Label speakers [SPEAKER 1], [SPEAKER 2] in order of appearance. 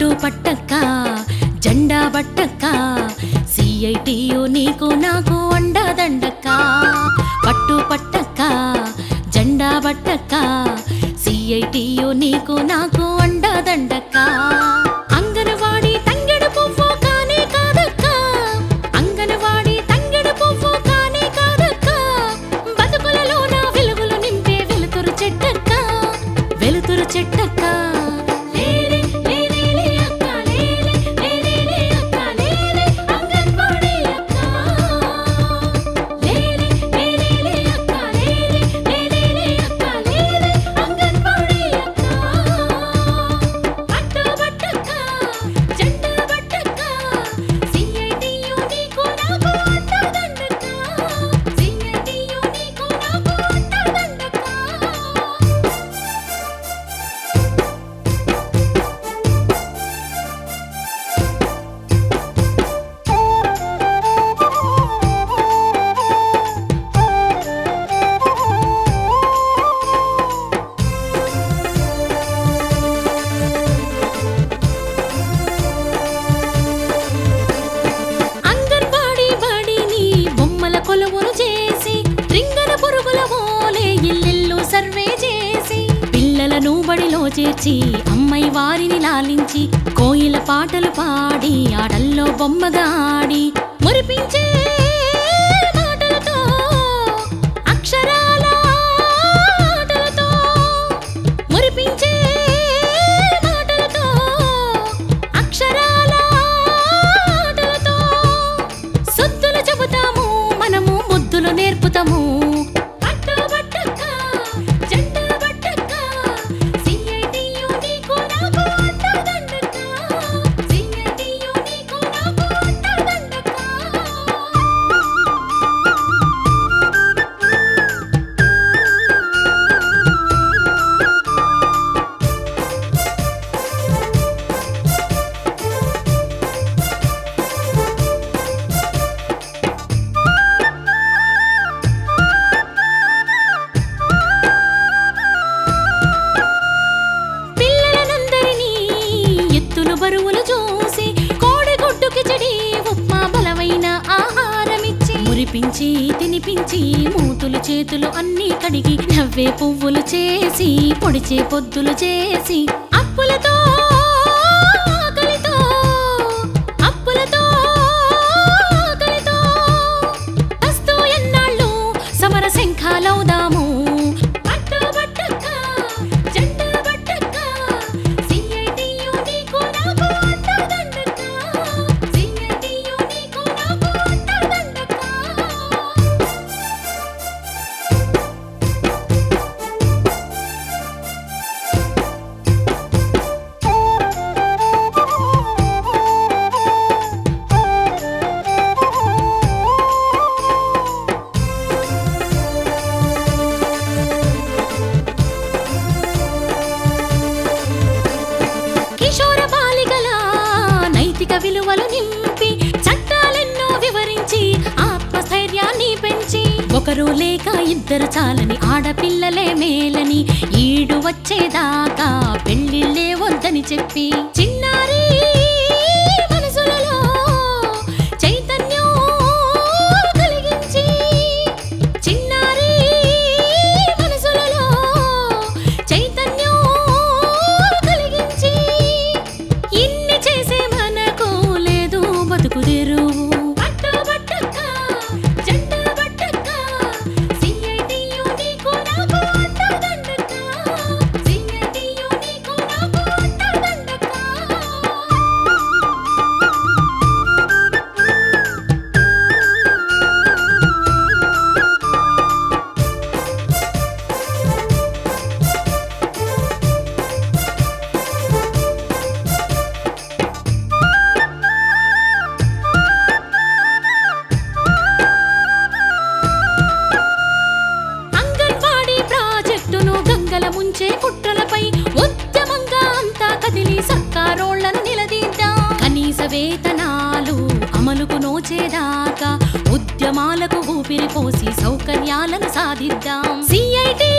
[SPEAKER 1] పట్టు పట్టక్క జెండా పట్టక్క సిఐటియు నీకు నాకు అండదండక్క. పట్టు పట్టక్క జెండా పట్టక్క సిఐటియు నీకు నాకు అండదండక్క. చేర్చి అమ్మాయి వారిని లాలించి కోయిల పాటలు పాడి ఆడల్లో బొమ్మగా ఆడి మురిపించే బరువులు చూసి కోడిగుడ్డుకి చెడి ఉప్మా బలమైన ఆహారమిచ్చి మురిపించి తినిపించి మూతులు చేతులు అన్ని కడిగి నవ్వే పువ్వులు చేసి పొడిచే పొద్దులు చేసి అప్పులతో ఒకరు లేక ఇద్దరు చాలని ఆడపిల్లలే మేలని ఈడు వచ్చేదాకా పెళ్ళిళ్ళే వద్దని చెప్పి చిన్నారీ వేతనాలు అమలుకు నోచేదాకా ఉద్యమాలకు ఊపిరి పోసి సౌకర్యాలను సాధిద్దాం. సిఐటి